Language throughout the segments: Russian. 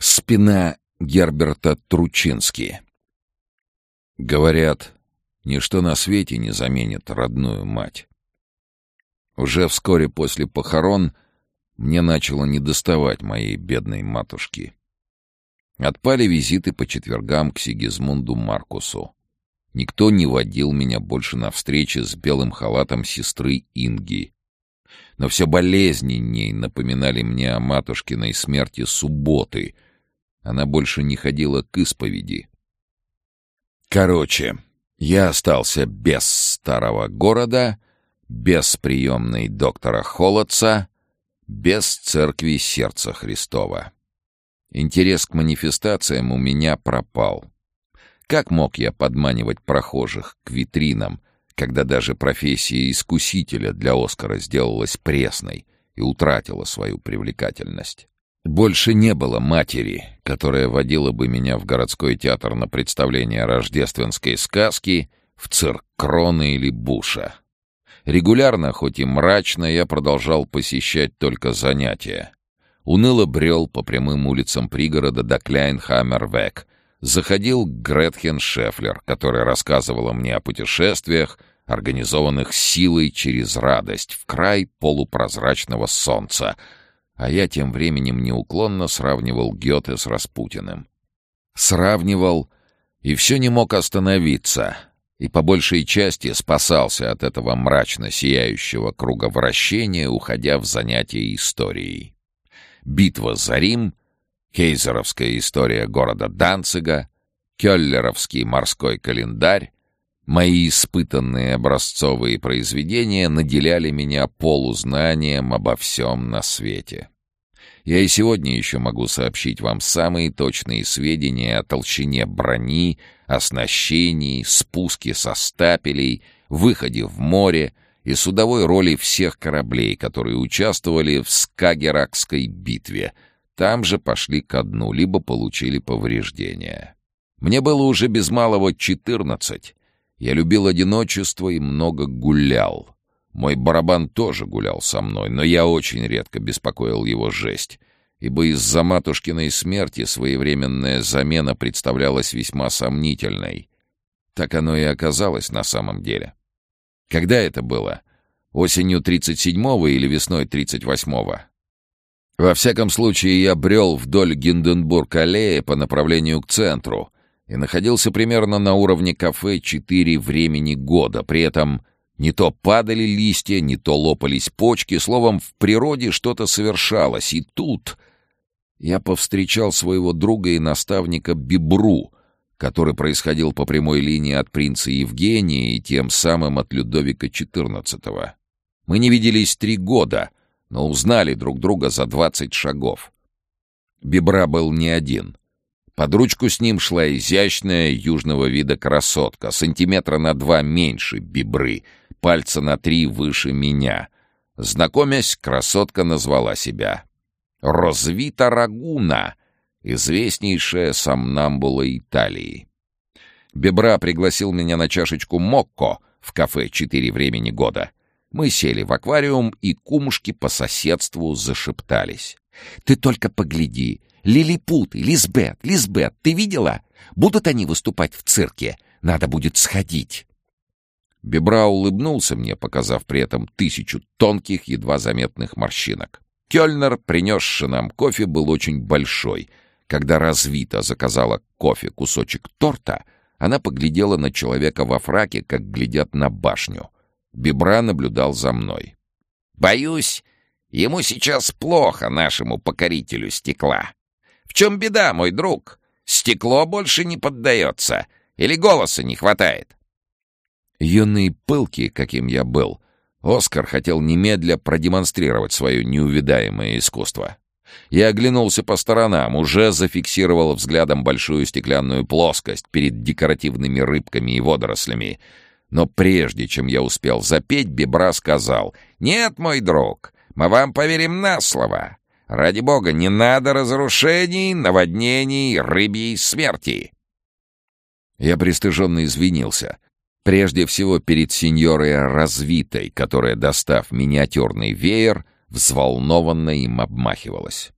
Спина Герберта Тручински. Говорят, ничто на свете не заменит родную мать. Уже вскоре после похорон мне начало недоставать моей бедной матушки. Отпали визиты по четвергам к Сигизмунду Маркусу. Никто не водил меня больше на встречи с белым халатом сестры Инги. Но все болезненней напоминали мне о матушкиной смерти субботы — она больше не ходила к исповеди. Короче, я остался без старого города, без приемной доктора Холодца, без церкви Сердца Христова. Интерес к манифестациям у меня пропал. Как мог я подманивать прохожих к витринам, когда даже профессия искусителя для Оскара сделалась пресной и утратила свою привлекательность? Больше не было матери, которая водила бы меня в городской театр на представление рождественской сказки, в цирк Крона или Буша. Регулярно, хоть и мрачно, я продолжал посещать только занятия. Уныло брел по прямым улицам пригорода до Кляйнхаммервек. Заходил к Гретхен Шефлер, которая рассказывала мне о путешествиях, организованных силой через радость в край полупрозрачного солнца — а я тем временем неуклонно сравнивал Гёте с Распутиным. Сравнивал и все не мог остановиться, и по большей части спасался от этого мрачно сияющего круговращения, уходя в занятия историей. Битва за Рим, Кейзеровская история города Данцига, Кёллеровский морской календарь, Мои испытанные образцовые произведения наделяли меня полузнанием обо всем на свете. Я и сегодня еще могу сообщить вам самые точные сведения о толщине брони, оснащении, спуске со стапелей, выходе в море и судовой роли всех кораблей, которые участвовали в Скагеракской битве. Там же пошли ко дну, либо получили повреждения. Мне было уже без малого четырнадцать, я любил одиночество и много гулял. Мой барабан тоже гулял со мной, но я очень редко беспокоил его жесть, ибо из-за матушкиной смерти своевременная замена представлялась весьма сомнительной. Так оно и оказалось на самом деле. Когда это было? Осенью 37-го или весной 38-го? Во всяком случае, я брел вдоль Гинденбург-аллеи по направлению к центру — и находился примерно на уровне кафе четыре времени года. При этом не то падали листья, не то лопались почки. Словом, в природе что-то совершалось. И тут я повстречал своего друга и наставника Бибру, который происходил по прямой линии от принца Евгения и тем самым от Людовика XIV. Мы не виделись три года, но узнали друг друга за двадцать шагов. Бибра был не один — под ручку с ним шла изящная южного вида красотка, сантиметра на два меньше бибры, пальца на три выше меня. Знакомясь, красотка назвала себя Розвита Рагуна, известнейшая сомнамбула Италии. Бебра пригласил меня на чашечку мокко в кафе «Четыре времени года». Мы сели в аквариум, и кумушки по соседству зашептались. «Ты только погляди, Лилипуты, Лизбет, Лизбет, ты видела? Будут они выступать в цирке? Надо будет сходить». Бебра улыбнулся мне, показав при этом тысячу тонких, едва заметных морщинок. Кёльнер, принесший нам кофе, был очень большой. Когда развита заказала кофе кусочек торта, она поглядела на человека во фраке, как глядят на башню. Бебра наблюдал за мной. «Боюсь, ему сейчас плохо, нашему покорителю стекла. В чем беда, мой друг? Стекло больше не поддается. Или голоса не хватает?» Юный пылкий, каким я был, Оскар хотел немедля продемонстрировать свое неувидаемое искусство. Я оглянулся по сторонам, уже зафиксировал взглядом большую стеклянную плоскость перед декоративными рыбками и водорослями. Но прежде чем я успел запеть, Бебра сказал, «Нет, мой друг, мы вам поверим на слово. Ради бога, не надо разрушений, наводнений, рыбьей смерти!» Я пристыженно извинился. Прежде всего перед сеньорой Развитой, которая, достав миниатюрный веер, взволнованно им обмахивалась.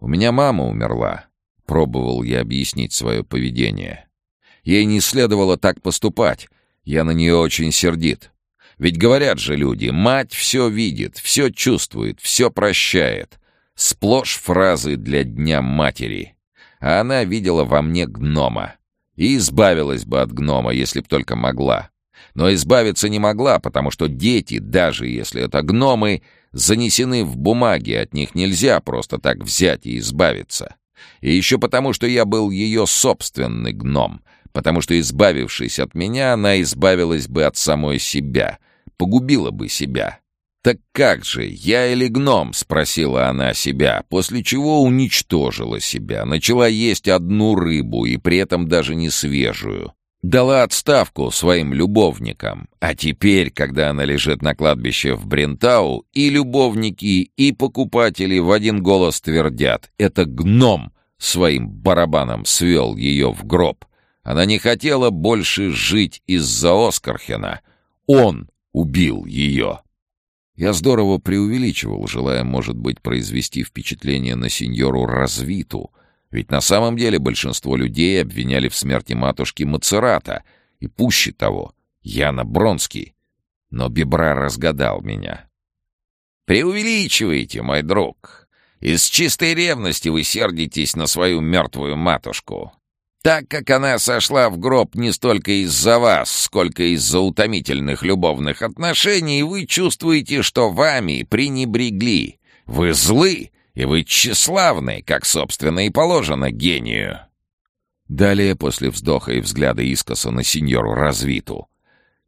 У меня мама умерла. Пробовал я объяснить свое поведение. Ей не следовало так поступать. Я на нее очень сердит. Ведь говорят же люди, мать все видит, все чувствует, все прощает. Сплошь фразы для Дня Матери. А она видела во мне гнома. И избавилась бы от гнома, если б только могла. Но избавиться не могла, потому что дети, даже если это гномы, занесены в бумаги, от них нельзя просто так взять и избавиться. И еще потому, что я был ее собственный гном, потому что, избавившись от меня, она избавилась бы от самой себя, погубила бы себя. «Так как же, я или гном?» — спросила она себя, после чего уничтожила себя, начала есть одну рыбу и при этом даже не свежую. Дала отставку своим любовникам, а теперь, когда она лежит на кладбище в Брентау, и любовники, и покупатели в один голос твердят «это гном!» своим барабаном свел ее в гроб. Она не хотела больше жить из-за Оскархена. Он убил ее. Я здорово преувеличивал, желая, может быть, произвести впечатление на сеньору Развиту, ведь на самом деле большинство людей обвиняли в смерти матушки Мацерата, и пуще того, Яна Бронский. Но Бибра разгадал меня. «Преувеличиваете, мой друг. Из чистой ревности вы сердитесь на свою мертвую матушку. Так как она сошла в гроб не столько из-за вас, сколько из-за утомительных любовных отношений, вы чувствуете, что вами пренебрегли. Вы злы, и вы тщеславны, как, собственно, и положено гению». Далее, после вздоха и взгляда искоса на сеньору Развиту.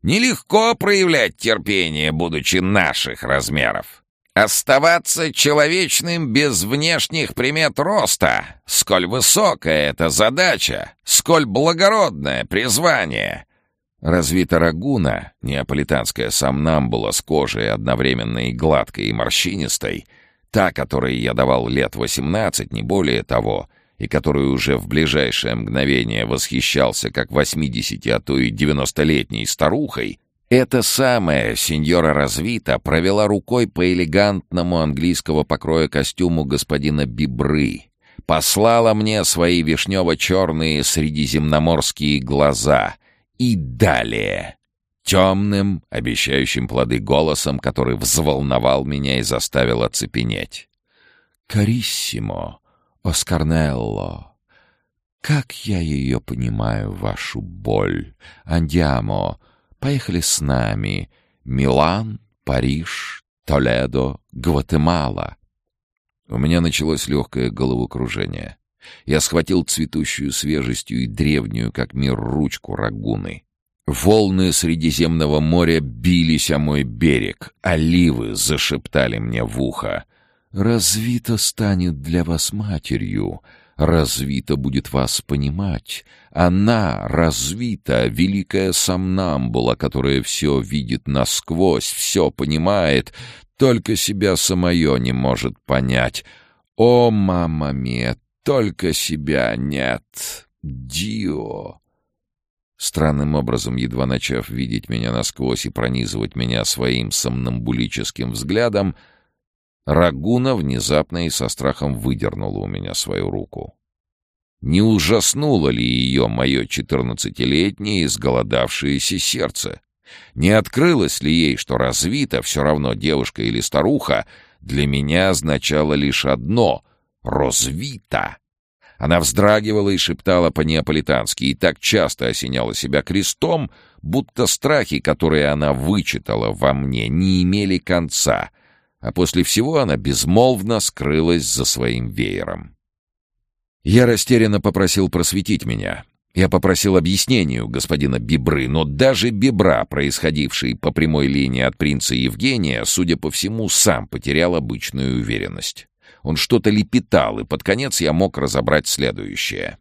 «Нелегко проявлять терпение, будучи наших размеров. Оставаться человечным без внешних примет роста. Сколь высокая эта задача, сколь благородное призвание. Развита рагуна, неаполитанская сомнамбула с кожей одновременно и гладкой, и морщинистой, та, которой я давал лет восемнадцать, не более того, и которую уже в ближайшее мгновение восхищался как восьмидесяти, а то и девяностолетней старухой, эта самая сеньора Развита провела рукой по элегантному английского покроя костюму господина Бибры, послала мне свои вишнево-черные средиземноморские глаза и далее темным, обещающим плоды голосом, который взволновал меня и заставил оцепенеть. «Кариссимо, Оскарнелло, как я ее понимаю, вашу боль. Андиамо, Поехали с нами. Милан, Париж, Толедо, Гватемала. У меня началось легкое головокружение. Я схватил цветущую свежестью и древнюю, как мир, ручку рагуны. Волны Средиземного моря бились о мой берег. Оливы зашептали мне в ухо. «Развито станет для вас матерью развита будет вас понимать. Она развита, великая сомнамбула, которая все видит насквозь, все понимает, только себя самое не может понять. О, мама мия, только себя нет. Дио! Странным образом, едва начав видеть меня насквозь и пронизывать меня своим сомнамбулическим взглядом, — Рагуна внезапно и со страхом выдернула у меня свою руку. Не ужаснуло ли ее мое четырнадцатилетнее изголодавшееся сердце? Не открылось ли ей, что развита, все равно девушка или старуха, для меня означало лишь одно — «розвита». Она вздрагивала и шептала по-неаполитански и так часто осеняла себя крестом, будто страхи, которые она вычитала во мне, не имели конца — а после всего она безмолвно скрылась за своим веером. Я растерянно попросил просветить меня. Я попросил объяснения у господина Бибры, но даже Бибра, происходивший по прямой линии от принца Евгения, судя по всему, сам потерял обычную уверенность. Он что-то лепетал, и под конец я мог разобрать следующее.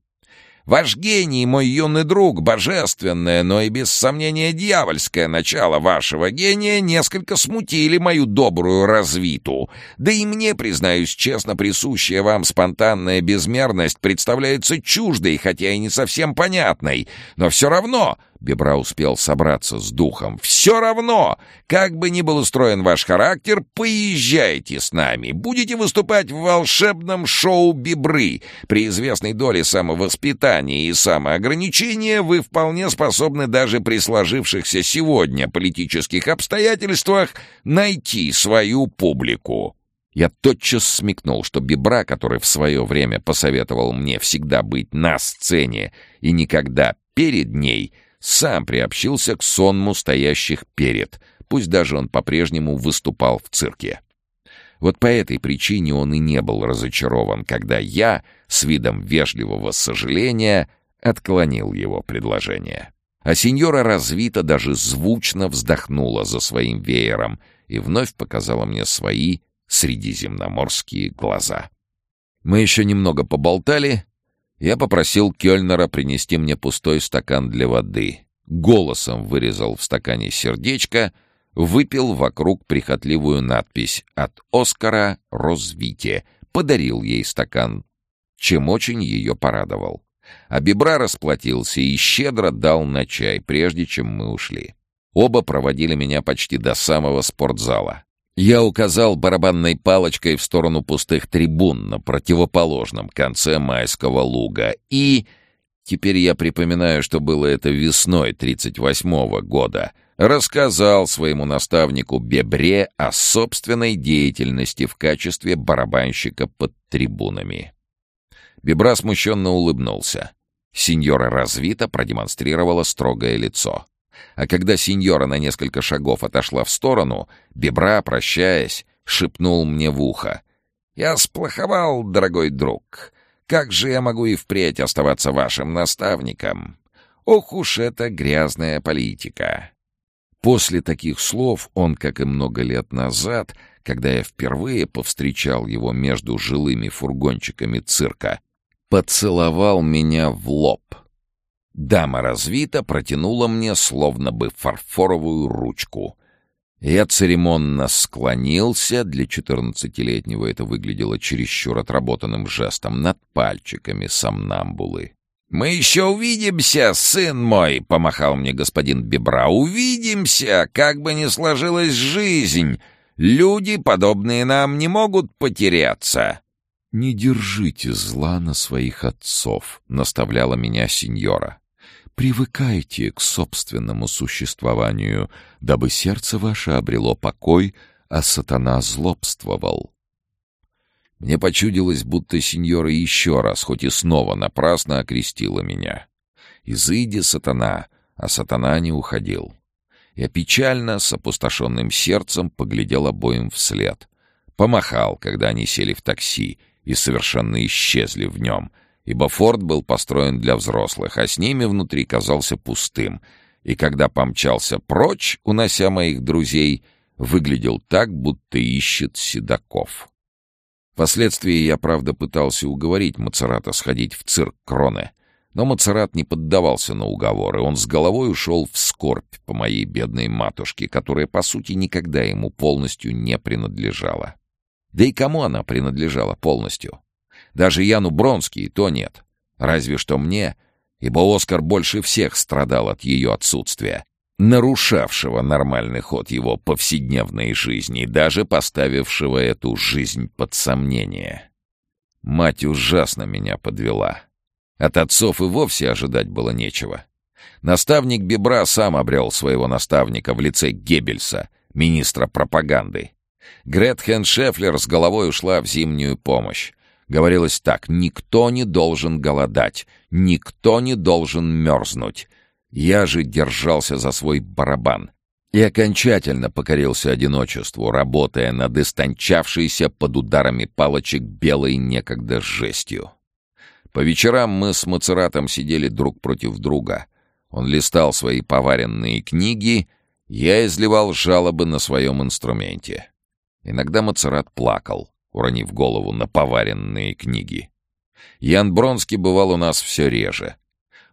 Ваш гений, мой юный друг, божественное, но и без сомнения дьявольское начало вашего гения несколько смутили мою добрую развиту. Да и мне, признаюсь честно, присущая вам спонтанная безмерность представляется чуждой, хотя и не совсем понятной. Но все равно Бебра успел собраться с духом. «Все равно! Как бы ни был устроен ваш характер, поезжайте с нами. Будете выступать в волшебном шоу «Бебры». При известной доле самовоспитания и самоограничения вы вполне способны даже при сложившихся сегодня политических обстоятельствах найти свою публику». Я тотчас смекнул, что Бибра, который в свое время посоветовал мне всегда быть на сцене и никогда перед ней — сам приобщился к сонму стоящих перед, пусть даже он по-прежнему выступал в цирке. Вот по этой причине он и не был разочарован, когда я, с видом вежливого сожаления, отклонил его предложение. А сеньора развито даже звучно вздохнула за своим веером и вновь показала мне свои средиземноморские глаза. Мы еще немного поболтали, я попросил Кёльнера принести мне пустой стакан для воды. Голосом вырезал в стакане сердечко, выпил вокруг прихотливую надпись «От Оскара Розвите». Подарил ей стакан, чем очень ее порадовал. А Бибра расплатился и щедро дал на чай, прежде чем мы ушли. Оба проводили меня почти до самого спортзала. Я указал барабанной палочкой в сторону пустых трибун на противоположном конце майского луга. И... Теперь я припоминаю, что было это весной 38-го года. Рассказал своему наставнику Бебре о собственной деятельности в качестве барабанщика под трибунами. Бебра смущенно улыбнулся. Сеньора развито продемонстрировала строгое лицо. А когда сеньора на несколько шагов отошла в сторону, Бебра, прощаясь, шепнул мне в ухо. «Я сплоховал, дорогой друг. Как же я могу и впредь оставаться вашим наставником? Ох уж это грязная политика!» После таких слов он, как и много лет назад, когда я впервые повстречал его между жилыми фургончиками цирка, поцеловал меня в лоб — Дама развита протянула мне словно бы фарфоровую ручку. Я церемонно склонился, для четырнадцатилетнего это выглядело чересчур отработанным жестом, над пальчиками сомнамбулы. «Мы еще увидимся, сын мой!» — помахал мне господин Бебра. «Увидимся! Как бы ни сложилась жизнь! Люди, подобные нам, не могут потеряться!» «Не держите зла на своих отцов», — наставляла меня сеньора. Привыкайте к собственному существованию, дабы сердце ваше обрело покой, а сатана злобствовал. Мне почудилось, будто сеньора еще раз, хоть и снова напрасно окрестила меня. Изыди сатана, а сатана не уходил. Я печально, с опустошенным сердцем, поглядел обоим вслед. Помахал, когда они сели в такси и совершенно исчезли в нем, ибо форт был построен для взрослых, а с ними внутри казался пустым, и когда помчался прочь, унося моих друзей, выглядел так, будто ищет седаков. Впоследствии я, правда, пытался уговорить Мацерата сходить в цирк Кроне, но Мацерат не поддавался на уговоры, он с головой ушел в скорбь по моей бедной матушке, которая, по сути, никогда ему полностью не принадлежала. Да и кому она принадлежала полностью? Даже Яну Бронский то нет. Разве что мне, ибо Оскар больше всех страдал от ее отсутствия, нарушавшего нормальный ход его повседневной жизни, даже поставившего эту жизнь под сомнение. Мать ужасно меня подвела. От отцов и вовсе ожидать было нечего. Наставник Бебра сам обрел своего наставника в лице Геббельса, министра пропаганды. Гретхен Шефлер с головой ушла в зимнюю помощь. Говорилось так, никто не должен голодать, никто не должен мерзнуть. Я же держался за свой барабан и окончательно покорился одиночеству, работая над истончавшейся под ударами палочек белой некогда жестью. По вечерам мы с Мацератом сидели друг против друга. Он листал свои поваренные книги, я изливал жалобы на своем инструменте. Иногда Мацерат плакал уронив голову на поваренные книги. Ян Бронский бывал у нас все реже.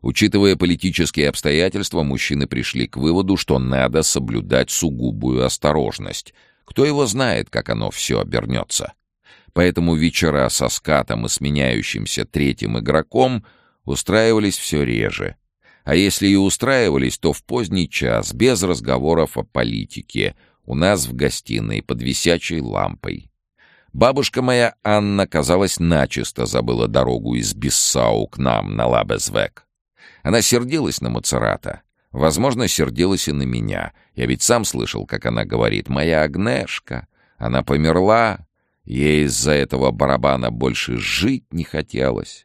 Учитывая политические обстоятельства, мужчины пришли к выводу, что надо соблюдать сугубую осторожность. Кто его знает, как оно все обернется. Поэтому вечера со скатом и сменяющимся третьим игроком устраивались все реже. А если и устраивались, то в поздний час, без разговоров о политике, у нас в гостиной под висячей лампой. Бабушка моя Анна, казалось, начисто забыла дорогу из Биссау к нам на Лабезвек. Она сердилась на Мацерата. Возможно, сердилась и на меня. Я ведь сам слышал, как она говорит «Моя Агнешка». Она померла. Ей из-за этого барабана больше жить не хотелось.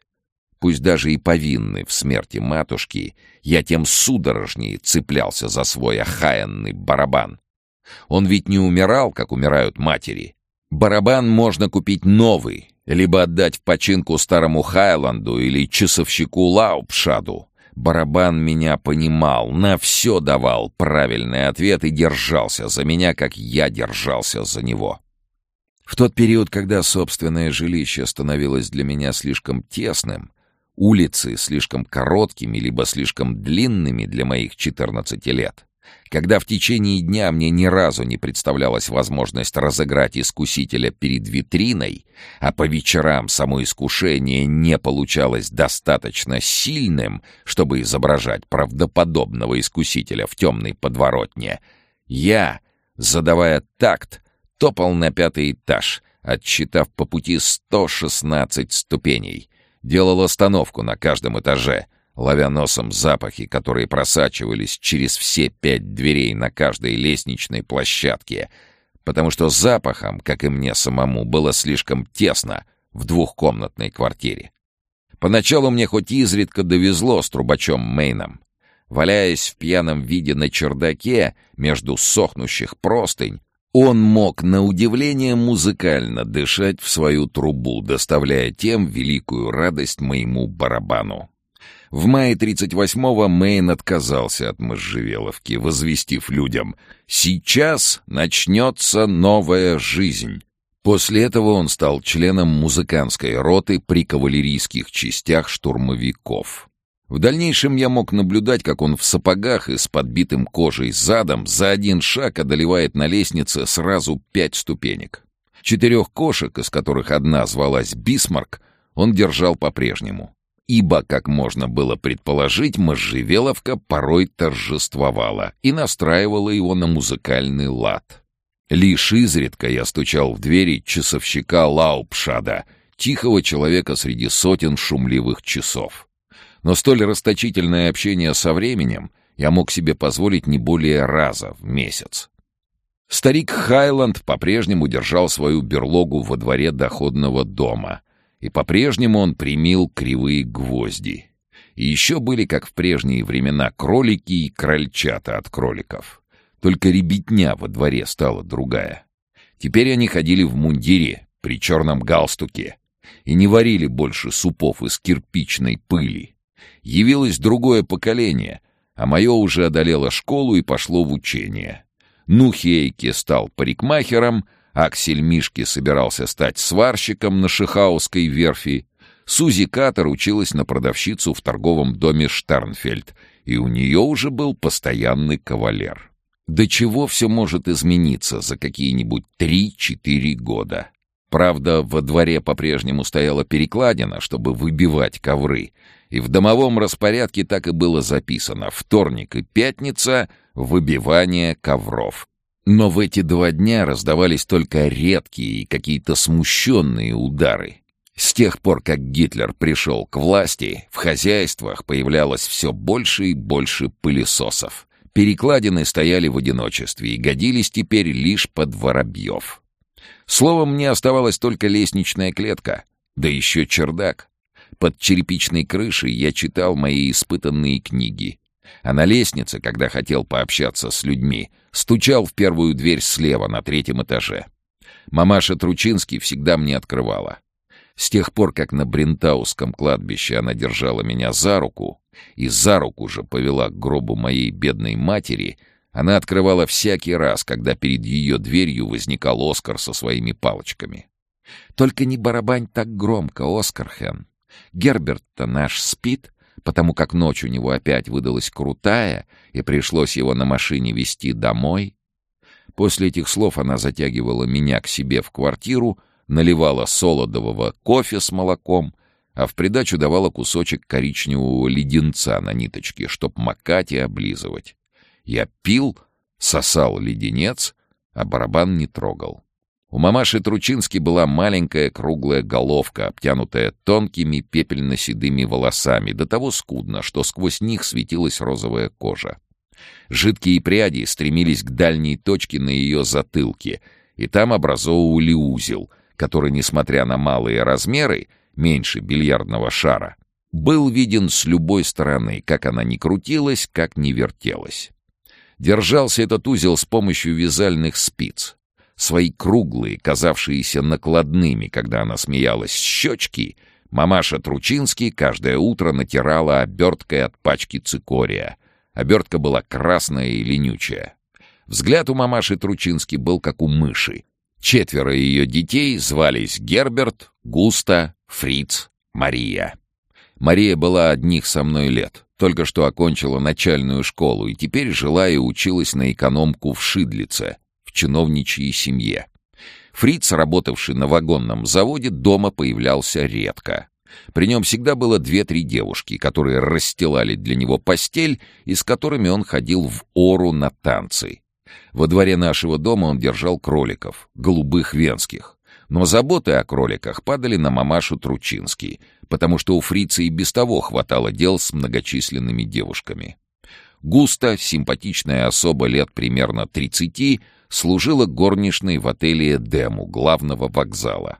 Пусть даже и повинный в смерти матушки, я тем судорожнее цеплялся за свой охаянный барабан. Он ведь не умирал, как умирают матери. Барабан можно купить новый, либо отдать в починку старому Хайланду или часовщику Лаупшаду. Барабан меня понимал, на все давал правильный ответ и держался за меня, как я держался за него. В тот период, когда собственное жилище становилось для меня слишком тесным, улицы слишком короткими либо слишком длинными для моих 14 лет, когда в течение дня мне ни разу не представлялась возможность разыграть искусителя перед витриной, а по вечерам само искушение не получалось достаточно сильным, чтобы изображать правдоподобного искусителя в темной подворотне, я, задавая такт, топал на пятый этаж, отсчитав по пути 116 ступеней, делал остановку на каждом этаже — ловя носом запахи, которые просачивались через все пять дверей на каждой лестничной площадке, потому что запахом, как и мне самому, было слишком тесно в двухкомнатной квартире. Поначалу мне хоть изредка довезло с трубачом Мейном. Валяясь в пьяном виде на чердаке между сохнущих простынь, он мог, на удивление, музыкально дышать в свою трубу, доставляя тем великую радость моему барабану. В мае 38-го Мэйн отказался от можжевеловки, возвестив людям «Сейчас начнется новая жизнь». После этого он стал членом музыкантской роты при кавалерийских частях штурмовиков. В дальнейшем я мог наблюдать, как он в сапогах и с подбитым кожей задом за один шаг одолевает на лестнице сразу пять ступенек. Четырех кошек, из которых одна звалась Бисмарк, он держал по-прежнему ибо, как можно было предположить, можжевеловка порой торжествовала и настраивала его на музыкальный лад. Лишь изредка я стучал в двери часовщика Лаупшада, тихого человека среди сотен шумливых часов. Но столь расточительное общение со временем я мог себе позволить не более раза в месяц. Старик Хайланд по-прежнему держал свою берлогу во дворе доходного дома — и по-прежнему он примил кривые гвозди. И еще были, как в прежние времена, кролики и крольчата от кроликов. Только ребятня во дворе стала другая. Теперь они ходили в мундире, при черном галстуке, и не варили больше супов из кирпичной пыли. Явилось другое поколение, а мое уже одолело школу и пошло в учение. Нухейке стал парикмахером, Аксель Мишки собирался стать сварщиком на Шихаусской верфи. Сузи Катер училась на продавщицу в торговом доме Штернфельд, и у нее уже был постоянный кавалер. До чего все может измениться за какие-нибудь три-четыре года? Правда, во дворе по-прежнему стояла перекладина, чтобы выбивать ковры, и в домовом распорядке так и было записано «Вторник и пятница — выбивание ковров». Но в эти два дня раздавались только редкие и какие-то смущенные удары. С тех пор, как Гитлер пришел к власти, в хозяйствах появлялось все больше и больше пылесосов. Перекладины стояли в одиночестве и годились теперь лишь под воробьев. Словом, мне оставалась только лестничная клетка, да еще чердак. Под черепичной крышей я читал мои испытанные книги — а на лестнице, когда хотел пообщаться с людьми, стучал в первую дверь слева на третьем этаже. Мамаша Тручинский всегда мне открывала. С тех пор, как на Брентауском кладбище она держала меня за руку и за руку же повела к гробу моей бедной матери, она открывала всякий раз, когда перед ее дверью возникал Оскар со своими палочками. «Только не барабань так громко, Оскар Хен. Герберт-то наш спит, потому как ночь у него опять выдалась крутая, и пришлось его на машине везти домой. После этих слов она затягивала меня к себе в квартиру, наливала солодового кофе с молоком, а в придачу давала кусочек коричневого леденца на ниточке, чтоб макать и облизывать. Я пил, сосал леденец, а барабан не трогал. У мамаши Тручински была маленькая круглая головка, обтянутая тонкими пепельно-седыми волосами, до того скудно, что сквозь них светилась розовая кожа. Жидкие пряди стремились к дальней точке на ее затылке, и там образовывали узел, который, несмотря на малые размеры, меньше бильярдного шара, был виден с любой стороны, как она ни крутилась, как ни вертелась. Держался этот узел с помощью вязальных спиц. Свои круглые, казавшиеся накладными, когда она смеялась, щечки мамаша Тручинский каждое утро натирала оберткой от пачки цикория. Обертка была красная и ленючая. Взгляд у мамаши Тручинский был как у мыши. Четверо ее детей звались Герберт, Густа, Фриц, Мария. Мария была одних со мной лет, только что окончила начальную школу и теперь жила и училась на экономку в Шидлице, чиновничьей семье. Фриц, работавший на вагонном заводе, дома появлялся редко. При нем всегда было две-три девушки, которые расстилали для него постель и с которыми он ходил в ору на танцы. Во дворе нашего дома он держал кроликов, голубых венских. Но заботы о кроликах падали на мамашу Тручинский, потому что у фрица и без того хватало дел с многочисленными девушками. Густо, симпатичная особа лет примерно 30, служила горничной в отеле «Дему» главного вокзала.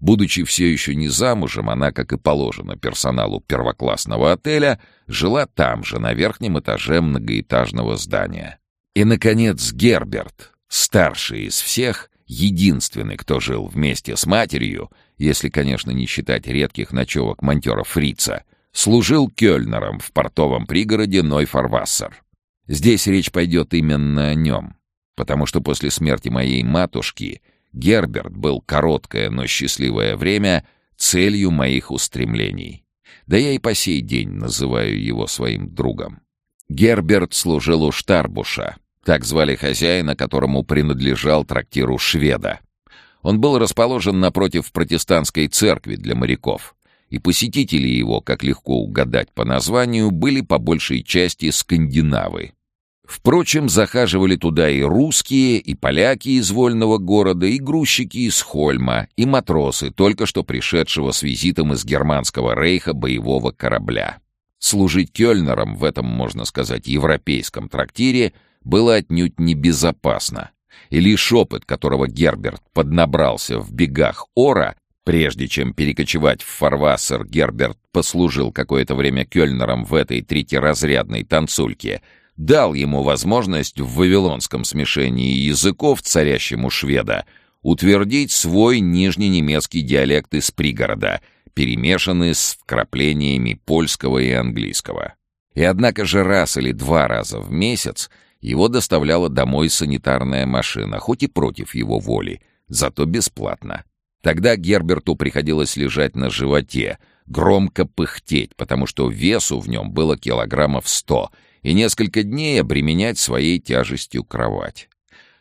Будучи все еще не замужем, она, как и положено персоналу первоклассного отеля, жила там же, на верхнем этаже многоэтажного здания. И, наконец, Герберт, старший из всех, единственный, кто жил вместе с матерью, если, конечно, не считать редких ночевок монтера Фрица, служил кёльнером в портовом пригороде Нойфарвассер. Здесь речь пойдет именно о нем, потому что после смерти моей матушки Герберт был короткое, но счастливое время целью моих устремлений. Да я и по сей день называю его своим другом. Герберт служил у Штарбуша, так звали хозяина, которому принадлежал трактиру шведа. Он был расположен напротив протестантской церкви для моряков, и посетители его, как легко угадать по названию, были по большей части скандинавы. Впрочем, захаживали туда и русские, и поляки из вольного города, и грузчики из Хольма, и матросы, только что пришедшего с визитом из германского рейха боевого корабля. Служить кёльнером в этом, можно сказать, европейском трактире — было отнюдь небезопасно. И лишь опыт, которого Герберт поднабрался в бегах Ора, прежде чем перекочевать в Фарвассер, Герберт послужил какое-то время кёльнером в этой третьеразрядной танцульке, дал ему возможность в вавилонском смешении языков, царящему шведа, утвердить свой нижненемецкий диалект из пригорода, перемешанный с вкраплениями польского и английского. И однако же раз или два раза в месяц его доставляла домой санитарная машина, хоть и против его воли, зато бесплатно. Тогда Герберту приходилось лежать на животе, громко пыхтеть, потому что весу в нем было килограммов сто, и несколько дней обременять своей тяжестью кровать.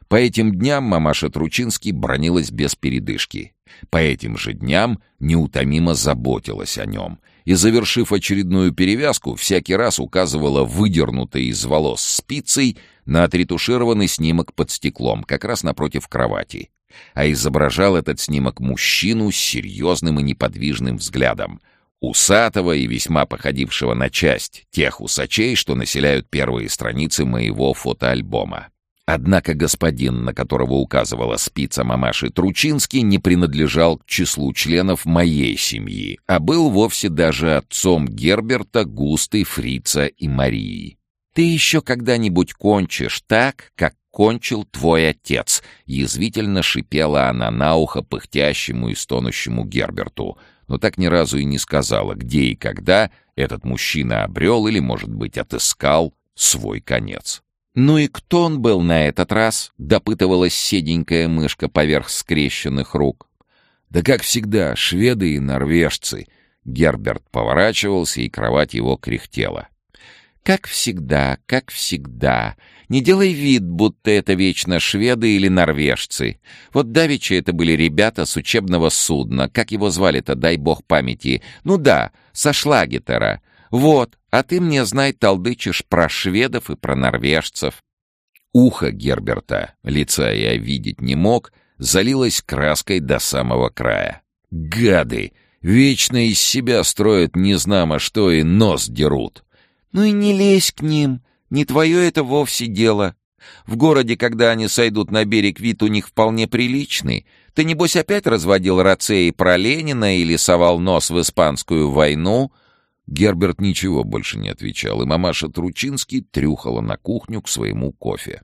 По этим дням мамаша Тручинский бронилась без передышки. По этим же дням неутомимо заботилась о нем и, завершив очередную перевязку, всякий раз указывала выдернутой из волос спицей на отретушированный снимок под стеклом, как раз напротив кровати. А изображал этот снимок мужчину с серьезным и неподвижным взглядом, усатого и весьма походившего на часть тех усачей, что населяют первые страницы моего фотоальбома. Однако господин, на которого указывала спица мамаши Тручинский, не принадлежал к числу членов моей семьи, а был вовсе даже отцом Герберта, Густы, Фрица и Марии. «Ты еще когда-нибудь кончишь так, как кончил твой отец», — язвительно шипела она на ухо пыхтящему и стонущему Герберту, но так ни разу и не сказала, где и когда этот мужчина обрел или, может быть, отыскал свой конец. «Ну и кто он был на этот раз?» — допытывалась седенькая мышка поверх скрещенных рук. «Да как всегда, шведы и норвежцы». Герберт поворачивался, и кровать его кряхтела. Как всегда, как всегда. Не делай вид, будто это вечно шведы или норвежцы. Вот давеча это были ребята с учебного судна. Как его звали-то, дай бог памяти. Ну да, со Шлагетера. Вот, а ты мне, знай, толдычишь про шведов и про норвежцев. Ухо Герберта, лица я видеть не мог, залилось краской до самого края. Гады! Вечно из себя строят незнамо что и нос дерут. Ну и не лезь к ним, не твое это вовсе дело. В городе, когда они сойдут на берег, вид у них вполне приличный. Ты, небось, опять разводил рацеи про Ленина или совал нос в испанскую войну?» Герберт ничего больше не отвечал, и мамаша Тручинский трюхала на кухню к своему кофе.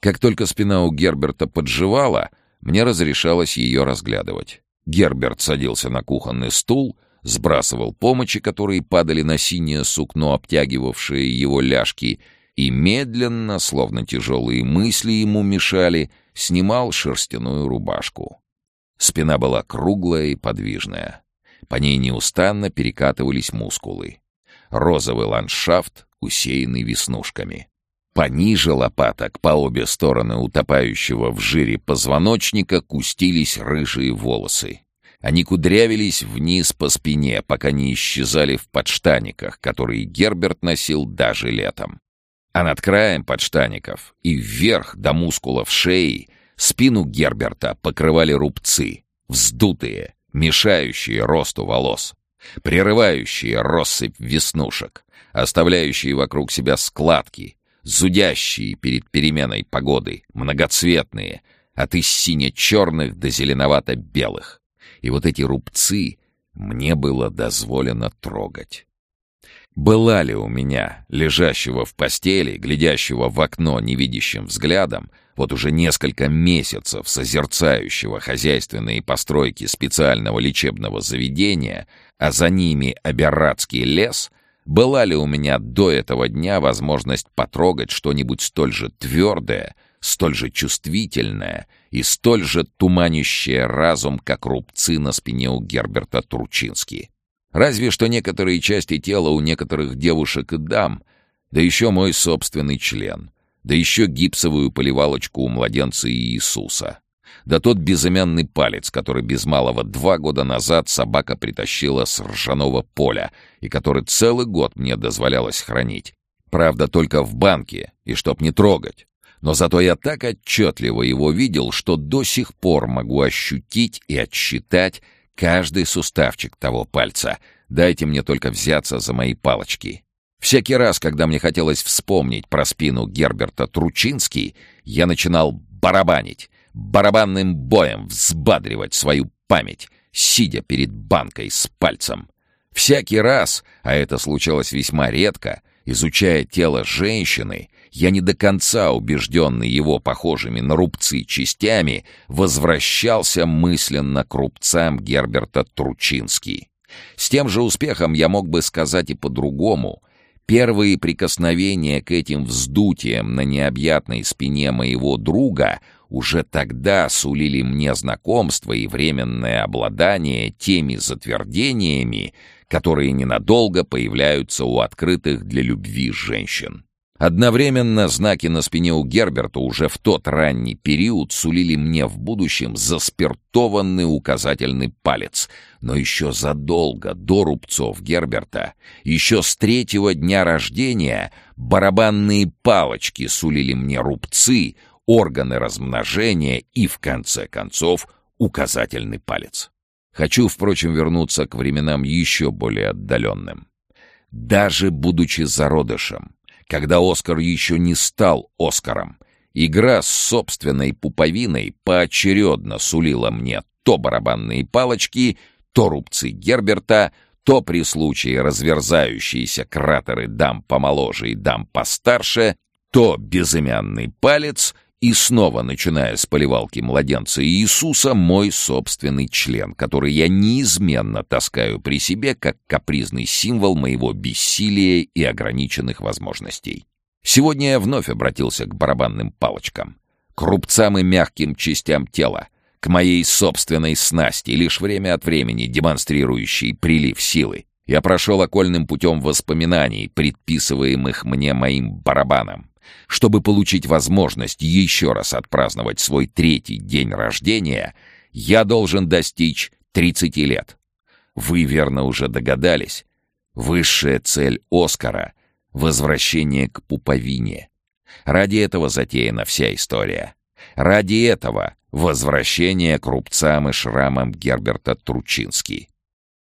Как только спина у Герберта подживала, мне разрешалось ее разглядывать. Герберт садился на кухонный стул, сбрасывал помощи, которые падали на синее сукно, обтягивавшее его ляжки, и медленно, словно тяжелые мысли ему мешали, снимал шерстяную рубашку. Спина была круглая и подвижная. По ней неустанно перекатывались мускулы. Розовый ландшафт, усеянный веснушками. Пониже лопаток, по обе стороны утопающего в жире позвоночника, кустились рыжие волосы. Они кудрявились вниз по спине, пока не исчезали в подштаниках, которые Герберт носил даже летом. А над краем подштаников и вверх до мускулов шеи спину Герберта покрывали рубцы, вздутые, мешающие росту волос, прерывающие россыпь веснушек, оставляющие вокруг себя складки, зудящие перед переменой погоды, многоцветные, от из сине-черных до зеленовато-белых. И вот эти рубцы мне было дозволено трогать. Была ли у меня, лежащего в постели, глядящего в окно невидящим взглядом, вот уже несколько месяцев созерцающего хозяйственные постройки специального лечебного заведения, а за ними Аберратский лес, была ли у меня до этого дня возможность потрогать что-нибудь столь же твердое, столь же чувствительное и столь же туманящее разум, как рубцы на спине у Герберта Турчински? Разве что некоторые части тела у некоторых девушек и дам, да еще мой собственный член — да еще гипсовую поливалочку у младенца Иисуса. Да тот безымянный палец, который без малого два года назад собака притащила с ржаного поля и который целый год мне дозволялось хранить. Правда, только в банке, и чтоб не трогать. Но зато я так отчетливо его видел, что до сих пор могу ощутить и отсчитать каждый суставчик того пальца. Дайте мне только взяться за мои палочки. Всякий раз, когда мне хотелось вспомнить про спину Герберта Тручинский, я начинал барабанить, барабанным боем взбадривать свою память, сидя перед банкой с пальцем. Всякий раз, а это случалось весьма редко, изучая тело женщины, я не до конца убежденный его похожими на рубцы частями, возвращался мысленно к рубцам Герберта Тручинский. С тем же успехом я мог бы сказать и по-другому, Первые прикосновения к этим вздутиям на необъятной спине моего друга уже тогда сулили мне знакомство и временное обладание теми затвердениями, которые ненадолго появляются у открытых для любви женщин. Одновременно знаки на спине у Герберта уже в тот ранний период сулили мне в будущем заспиртованный указательный палец. Но еще задолго до рубцов Герберта, еще с третьего дня рождения, барабанные палочки сулили мне рубцы, органы размножения и, в конце концов, указательный палец. Хочу, впрочем, вернуться к временам еще более отдаленным. Даже будучи зародышем, когда Оскар еще не стал Оскаром. Игра с собственной пуповиной поочередно сулила мне то барабанные палочки, то рубцы Герберта, то при случае разверзающиеся кратеры дам помоложе и дам постарше, то безымянный палец — и снова, начиная с поливалки младенца Иисуса, мой собственный член, который я неизменно таскаю при себе как капризный символ моего бессилия и ограниченных возможностей. Сегодня я вновь обратился к барабанным палочкам, к рубцам и мягким частям тела, к моей собственной снасти, лишь время от времени демонстрирующей прилив силы. Я прошел окольным путем воспоминаний, предписываемых мне моим барабаном. Чтобы получить возможность еще раз отпраздновать свой третий день рождения, я должен достичь 30 лет. Вы верно уже догадались. Высшая цель Оскара — возвращение к пуповине. Ради этого затеяна вся история. Ради этого возвращение к рубцам и шрамам Герберта Тручински.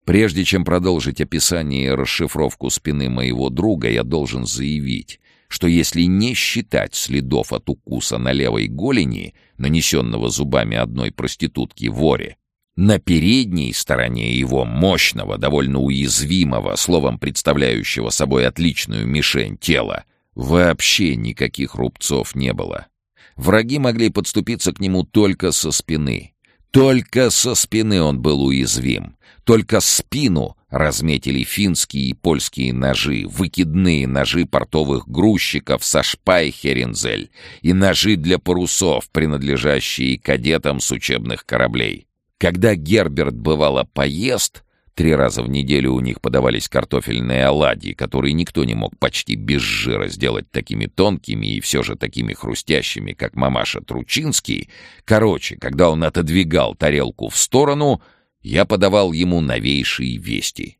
Прежде чем продолжить описание и расшифровку спины моего друга, я должен заявить, что если не считать следов от укуса на левой голени, нанесенного зубами одной проститутки воре, на передней стороне его мощного, довольно уязвимого, словом представляющего собой отличную мишень тела, вообще никаких рубцов не было. Враги могли подступиться к нему только со спины. Только со спины он был уязвим. Только спину разметили финские и польские ножи, выкидные ножи портовых грузчиков со шпайхерензель и ножи для парусов, принадлежащие кадетам с учебных кораблей. Когда Герберт бывало поест, три раза в неделю у них подавались картофельные оладьи, которые никто не мог почти без жира сделать такими тонкими и все же такими хрустящими, как мамаша Тручинский. Короче, когда он отодвигал тарелку в сторону — я подавал ему новейшие вести.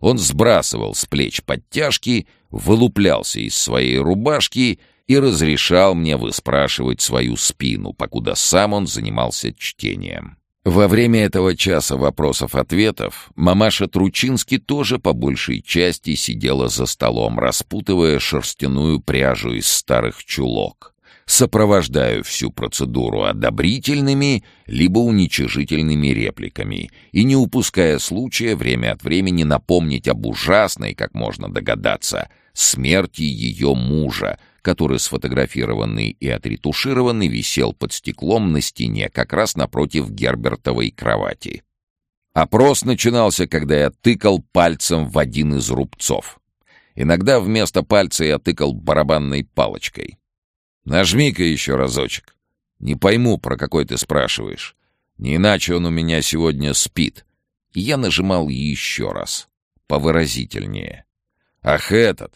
Он сбрасывал с плеч подтяжки, вылуплялся из своей рубашки и разрешал мне выспрашивать свою спину, покуда сам он занимался чтением. Во время этого часа вопросов-ответов мамаша Тручински тоже по большей части сидела за столом, распутывая шерстяную пряжу из старых чулок сопровождаю всю процедуру одобрительными либо уничижительными репликами и не упуская случая время от времени напомнить об ужасной, как можно догадаться, смерти ее мужа, который сфотографированный и отретушированный висел под стеклом на стене как раз напротив Гербертовой кровати. Опрос начинался, когда я тыкал пальцем в один из рубцов. Иногда вместо пальца я тыкал барабанной палочкой. Нажми-ка еще разочек. Не пойму, про какой ты спрашиваешь. Не иначе он у меня сегодня спит. И я нажимал еще раз. Повыразительнее. Ах, этот!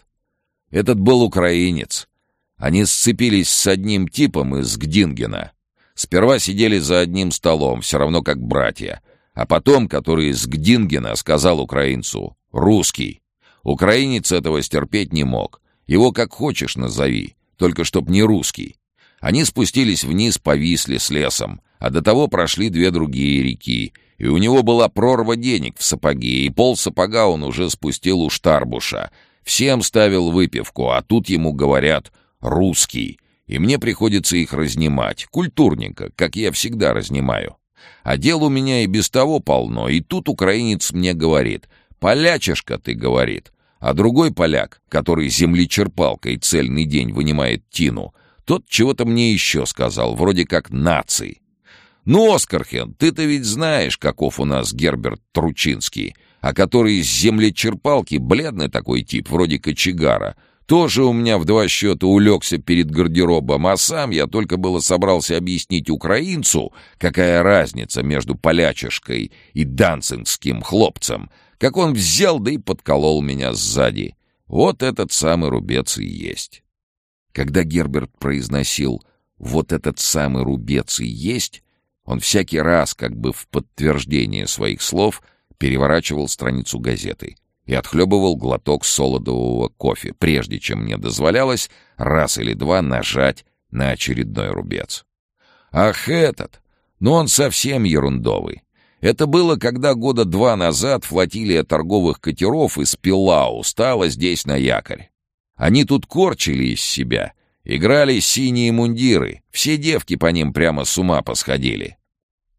Этот был украинец. Они сцепились с одним типом из Гдингена. Сперва сидели за одним столом, все равно как братья. А потом, который из Гдингена, сказал украинцу «русский». Украинец этого стерпеть не мог. Его как хочешь назови только чтоб не русский. Они спустились вниз, повисли с лесом, а до того прошли две другие реки, и у него была прорва денег в сапоге, и пол сапога он уже спустил у Штарбуша. Всем ставил выпивку, а тут ему говорят «русский», и мне приходится их разнимать, культурненько, как я всегда разнимаю. А дел у меня и без того полно, и тут украинец мне говорит «полячишка ты», говорит, а другой поляк, который землечерпалкой цельный день вынимает тину, тот чего-то мне еще сказал, вроде как наций. «Ну, Оскархен, ты-то ведь знаешь, каков у нас Герберт Тручинский, а который из землечерпалки бледный такой тип, вроде кочегара, тоже у меня в два счета улегся перед гардеробом, а сам я только было собрался объяснить украинцу, какая разница между полячишкой и данцингским хлопцем, как он взял да и подколол меня сзади. Вот этот самый рубец и есть. Когда Герберт произносил «вот этот самый рубец и есть», он всякий раз, как бы в подтверждение своих слов, переворачивал страницу газеты и отхлебывал глоток солодового кофе, прежде чем мне дозволялось раз или два нажать на очередной рубец. «Ах, этот! Ну он совсем ерундовый. Это было, когда года два назад флотилия торговых катеров из Пилау стала здесь на якорь. Они тут корчили из себя, играли синие мундиры, все девки по ним прямо с ума посходили.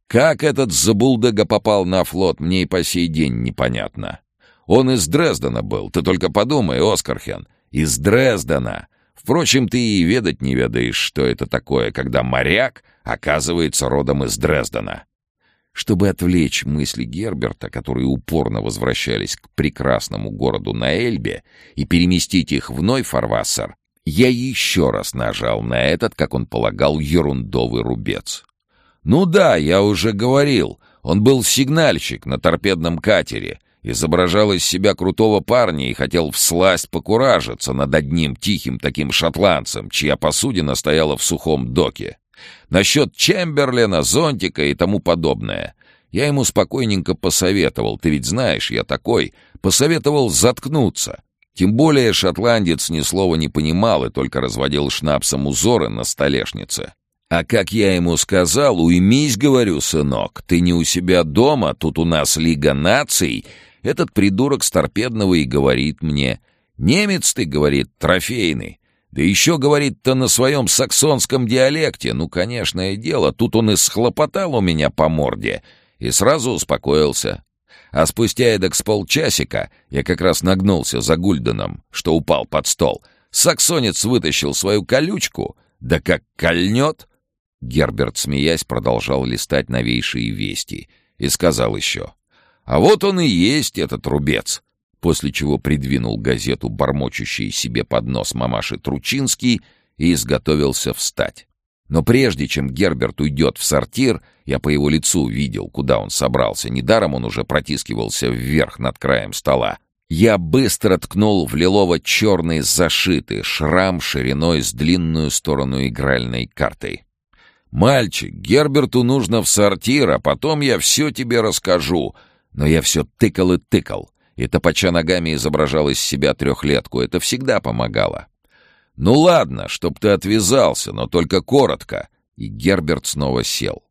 Как этот Забулдыга попал на флот, мне и по сей день непонятно. Он из Дрездена был, ты только подумай, Оскархен, из Дрездена. Впрочем, ты и ведать не ведаешь, что это такое, когда моряк оказывается родом из Дрездена. Чтобы отвлечь мысли Герберта, которые упорно возвращались к прекрасному городу на Эльбе, и переместить их в Нойфарвассер, я еще раз нажал на этот, как он полагал, ерундовый рубец. Ну да, я уже говорил, он был сигнальщик на торпедном катере, изображал из себя крутого парня и хотел всласть покуражиться над одним тихим таким шотландцем, чья посудина стояла в сухом доке. Насчет Чемберлена, зонтика и тому подобное. Я ему спокойненько посоветовал, ты ведь знаешь, я такой, посоветовал заткнуться. Тем более шотландец ни слова не понимал и только разводил шнапсом узоры на столешнице. А как я ему сказал, уймись, говорю, сынок, ты не у себя дома, тут у нас Лига наций, этот придурок с торпедного и говорит мне, немец ты, говорит, трофейный. Да еще, говорит-то, на своем саксонском диалекте. Ну, конечное дело, тут он и схлопотал у меня по морде. И сразу успокоился. А спустя эдак с полчасика я как раз нагнулся за Гульденом, что упал под стол. Саксонец вытащил свою колючку, да как кольнет. Герберт, смеясь, продолжал листать новейшие вести и сказал еще. «А вот он и есть, этот рубец после чего придвинул газету, бормочущий себе под нос мамаши Тручинский, и изготовился встать. Но прежде чем Герберт уйдет в сортир, я по его лицу видел, куда он собрался. Недаром он уже протискивался вверх над краем стола. Я быстро ткнул в лилово-черный зашитый шрам шириной с длинную сторону игральной картой. «Мальчик, Герберту нужно в сортир, а потом я все тебе расскажу». Но я все тыкал и тыкал и топача ногами изображал из себя трехлетку. Это всегда помогало. «Ну ладно, чтоб ты отвязался, но только коротко». И Герберт снова сел.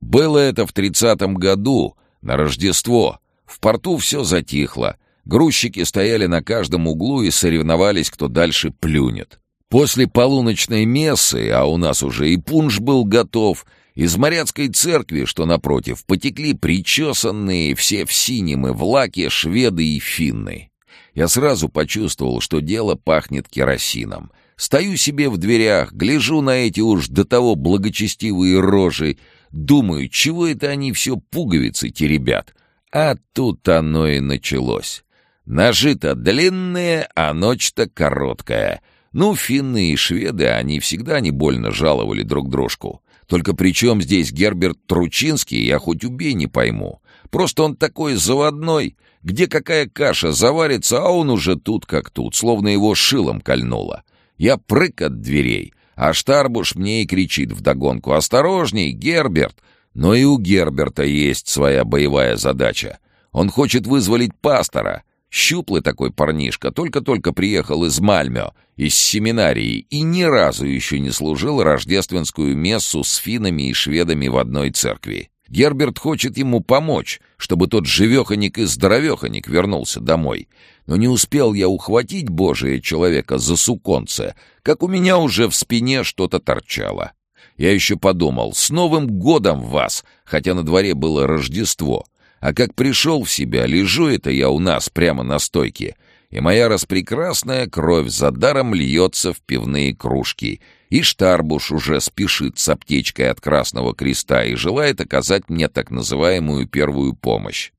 «Было это в тридцатом году, на Рождество. В порту все затихло. Грузчики стояли на каждом углу и соревновались, кто дальше плюнет. После полуночной мессы, а у нас уже и пунш был готов, — из моряцкой церкви, что напротив, потекли причесанные все в синем и в лаке шведы и финны. Я сразу почувствовал, что дело пахнет керосином. Стою себе в дверях, гляжу на эти уж до того благочестивые рожи, думаю, чего это они все пуговицы теребят. А тут оно и началось. Ножи-то длинные, а ночь-то короткая. Ну, финны и шведы, они всегда не больно жаловали друг дружку. Только при чем здесь Герберт Тручинский, я хоть убей не пойму. Просто он такой заводной, где какая каша заварится, а он уже тут как тут, словно его шилом кольнуло. Я прыг от дверей, а Штарбуш мне и кричит вдогонку «Осторожней, Герберт!» Но и у Герберта есть своя боевая задача. Он хочет вызволить пастора — Щуплый такой парнишка, только-только приехал из Мальмё, из семинарии, и ни разу еще не служил рождественскую мессу с финами и шведами в одной церкви. Герберт хочет ему помочь, чтобы тот живеханик и здоровеханик вернулся домой. Но не успел я ухватить Божие человека за суконце, как у меня уже в спине что-то торчало. Я еще подумал, с Новым годом вас, хотя на дворе было Рождество. А как пришел в себя, лежу это я у нас прямо на стойке, и моя распрекрасная кровь за даром льется в пивные кружки, и Штарбуш уже спешит с аптечкой от Красного Креста и желает оказать мне так называемую первую помощь.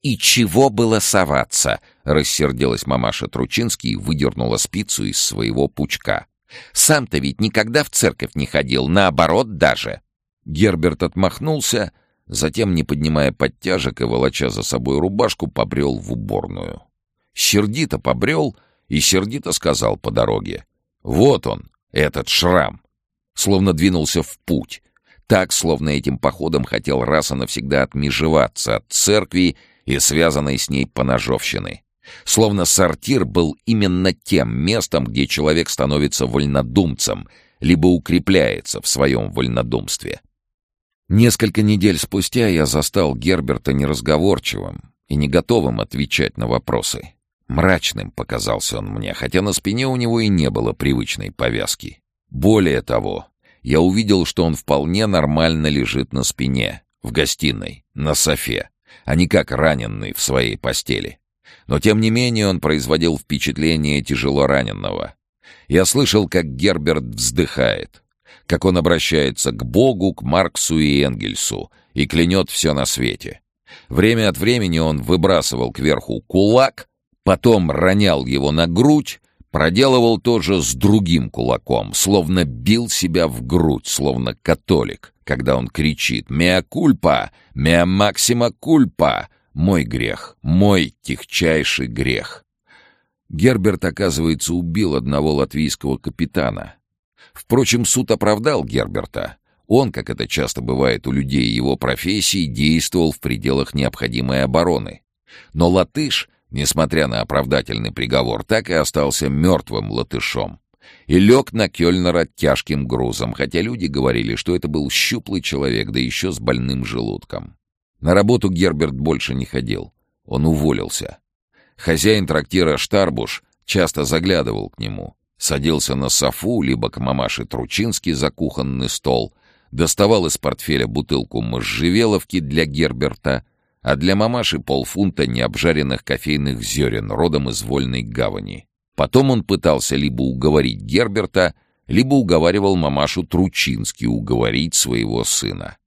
«И чего было соваться?» — рассердилась мамаша Тручинский и выдернула спицу из своего пучка. «Сам-то ведь никогда в церковь не ходил, наоборот даже». Герберт отмахнулся — Затем, не поднимая подтяжек и волоча за собой рубашку, побрел в уборную. Сердито побрел и сердито сказал по дороге. «Вот он, этот шрам!» Словно двинулся в путь. Так, словно этим походом хотел раз и навсегда отмежеваться от церкви и связанной с ней поножовщины. Словно сортир был именно тем местом, где человек становится вольнодумцем, либо укрепляется в своем вольнодумстве. Несколько недель спустя я застал Герберта неразговорчивым и не готовым отвечать на вопросы. Мрачным показался он мне, хотя на спине у него и не было привычной повязки. Более того, я увидел, что он вполне нормально лежит на спине, в гостиной, на софе, а не как раненый в своей постели. Но тем не менее он производил впечатление тяжело раненого. Я слышал, как Герберт вздыхает — как он обращается к Богу, к Марксу и Энгельсу и клянет все на свете. Время от времени он выбрасывал кверху кулак, потом ронял его на грудь, проделывал тоже с другим кулаком, словно бил себя в грудь, словно католик, когда он кричит «Меа кульпа! Меа максима кульпа!» Мой грех, мой тихчайший грех. Герберт, оказывается, убил одного латвийского капитана. Впрочем, суд оправдал Герберта. Он, как это часто бывает у людей его профессии, действовал в пределах необходимой обороны. Но латыш, несмотря на оправдательный приговор, так и остался мертвым латышом. И лег на Кёльнера тяжким грузом, хотя люди говорили, что это был щуплый человек, да еще с больным желудком. На работу Герберт больше не ходил. Он уволился. Хозяин трактира Штарбуш часто заглядывал к нему, садился на софу, либо к мамаше Тручински за кухонный стол, доставал из портфеля бутылку можжевеловки для Герберта, а для мамаши полфунта необжаренных кофейных зерен родом из Вольной гавани. Потом он пытался либо уговорить Герберта, либо уговаривал мамашу Тручински уговорить своего сына.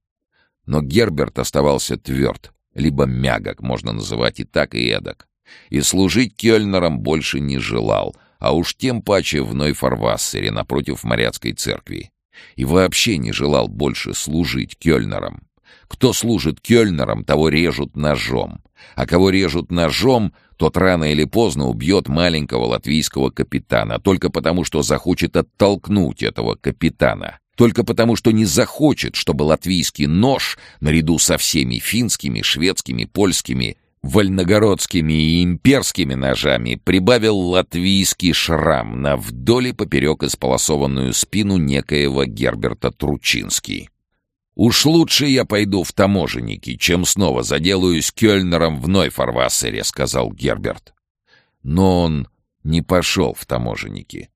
Но Герберт оставался тверд, либо мягок, можно называть и так, и эдак и служить кёльнерам больше не желал, а уж тем паче в Нойфарвассере напротив Моряцкой церкви. И вообще не желал больше служить кёльнерам. Кто служит кёльнерам, того режут ножом. А кого режут ножом, тот рано или поздно убьет маленького латвийского капитана, только потому что захочет оттолкнуть этого капитана. Только потому, что не захочет, чтобы латвийский нож, наряду со всеми финскими, шведскими, польскими, вольногородскими и имперскими ножами прибавил латвийский шрам на вдоль и поперек исполосованную спину некоего Герберта Тручинский. «Уж лучше я пойду в таможенники, чем снова заделаюсь кёльнером в Нойфарвассере», — сказал Герберт. Но он не пошел в таможенники.